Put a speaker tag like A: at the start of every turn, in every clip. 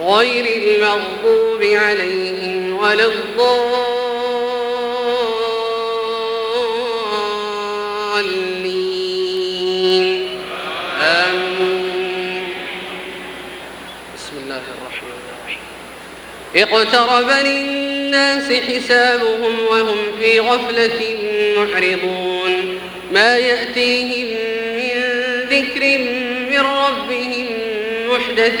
A: غير المغضوب عليهم ولا الضالين. آمين. بسم الله الرحمن الرحيم. اقترب للناس حسابهم وهم في غفلة معرضون. ما يأتيهم من ذكر من ربهم محدث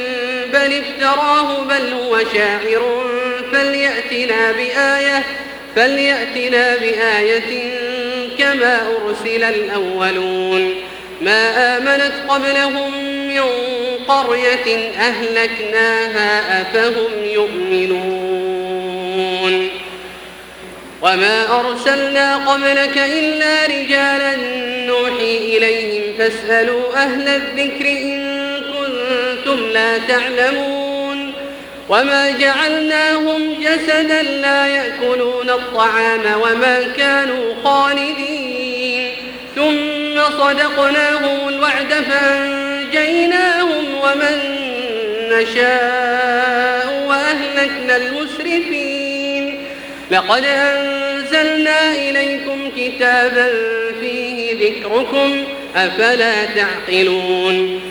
A: بل افتراه بل هو شاعر فليأتنا بآية فليأتنا بآية كما أرسل الأولون ما آمنت قبلهم من قرية أهلكناها أفهم يؤمنون وما أرسلنا قبلك إلا رجالا نوحي إليهم فاسألوا أهل الذكر إن كنتم لا تعلمون وما جعلناهم جسدا لا يأكلون الطعام وما كانوا خالدين. ثم صدقناهم الوعد فأنجيناهم ومن نشاء وأهلكنا المسرفين. لقد أنزلنا إليكم كتابا فيه ذكركم أفلا تعقلون.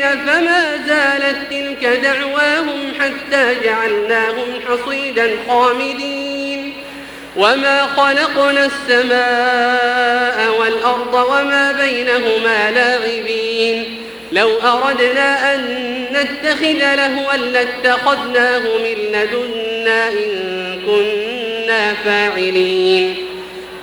A: فما زالت تلك دعواهم حتى جعلناهم حصيدا خامدين. وما خلقنا السماء والأرض وما بينهما لاعبين لو أردنا أن نتخذ لهوا لاتخذناه من لدنا إن كنا فاعلين.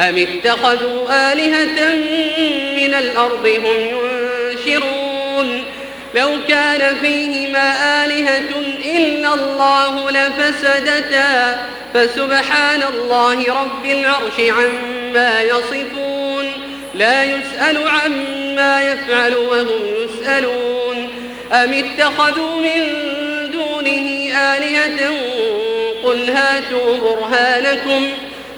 A: أم اتخذوا آلهة من الأرض هم ينشرون لو كان فيهما آلهة إلا الله لفسدتا فسبحان الله رب العرش عما يصفون لا يسأل عما يفعل وهم يسألون أم اتخذوا من دونه آلهة قل هاتوا برهانكم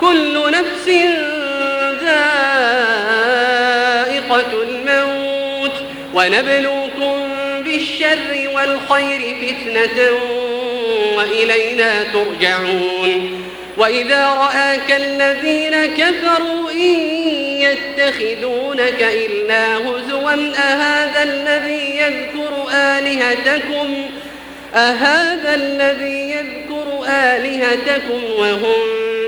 A: كل نفس ذائقة الموت ونبلوكم بالشر والخير فتنة وإلينا ترجعون. وإذا رآك الذين كفروا إن يتخذونك إلا هزوا أهذا الذي يذكر آلهتكم؟ أهذا الذي يذكر آلهتكم وهم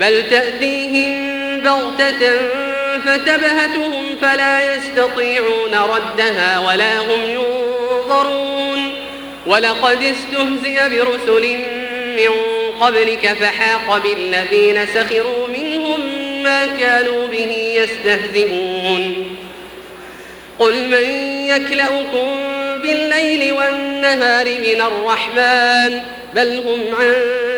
A: بل تأتيهم بغتة فتبهتهم فلا يستطيعون ردها ولا هم ينظرون. ولقد استهزئ برسل من قبلك فحاق بالذين سخروا منهم ما كانوا به يستهزئون. قل من يكلأكم بالليل والنهار من الرحمن؟ بل هم عن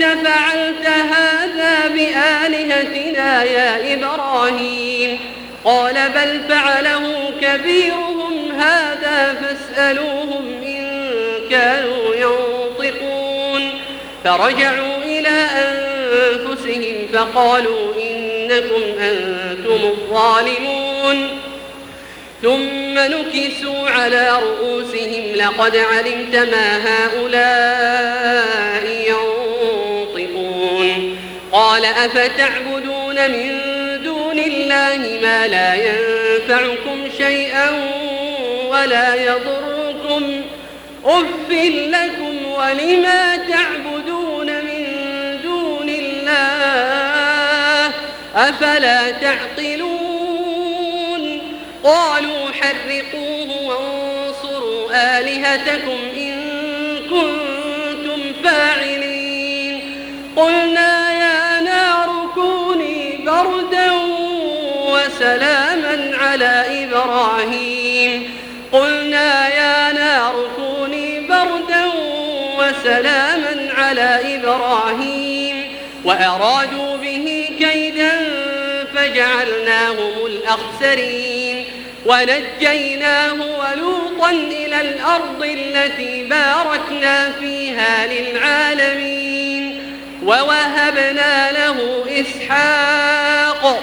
A: فعلت هذا بآلهتنا يا إبراهيم. قال بل فعله كبيرهم هذا فاسألوهم إن كانوا ينطقون. فرجعوا إلى أنفسهم فقالوا إنكم أنتم الظالمون. ثم نكسوا على رؤوسهم لقد علمت ما هؤلاء قال أفتعبدون من دون الله ما لا ينفعكم شيئا ولا يضركم أف لكم ولما تعبدون من دون الله أفلا تعقلون قالوا حرقوه وانصروا آلهتكم إن كنتم فاعلين قلنا وسلاما على إبراهيم. قلنا يا نار كوني بردا وسلاما على إبراهيم. وأرادوا به كيدا فجعلناهم الأخسرين. ونجيناه ولوطا إلى الأرض التي باركنا فيها للعالمين. ووهبنا له إسحاق.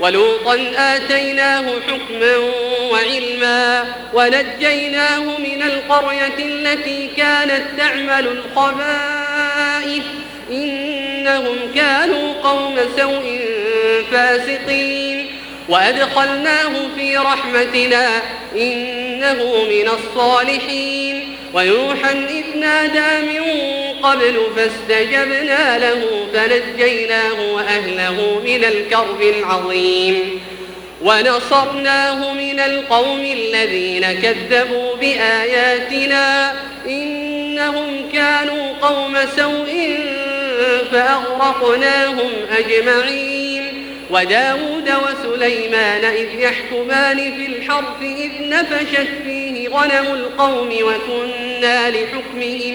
A: ولوطا آتيناه حكما وعلما ونجيناه من القرية التي كانت تعمل الخبائث. إنهم كانوا قوم سوء فاسقين. وأدخلناه في رحمتنا إنه من الصالحين. ونوحا إذ نادى من قبل فاستجبنا له فنجيناه وأهله من الكرب العظيم. ونصرناه من القوم الذين كذبوا بآياتنا. إنهم كانوا قوم سوء فأغرقناهم أجمعين. وداود وسليمان إذ يحكمان في الحرث إذ نفشت فيه غنم القوم وكنا لحكمهم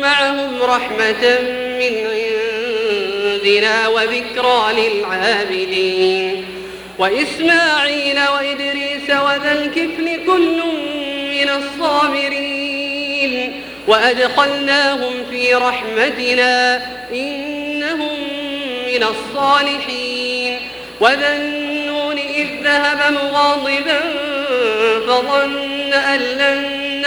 A: معهم رحمة من عندنا وذكرى للعابدين. وإسماعيل وإدريس وذا الكفل كل من الصابرين. وأدخلناهم في رحمتنا إنهم من الصالحين. وذا النون إذ ذهب مغاضبا فظن أن لن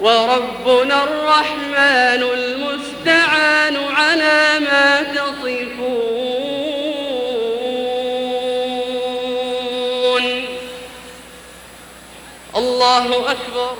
A: وربنا الرحمن المستعان على ما تصفون. الله أكبر.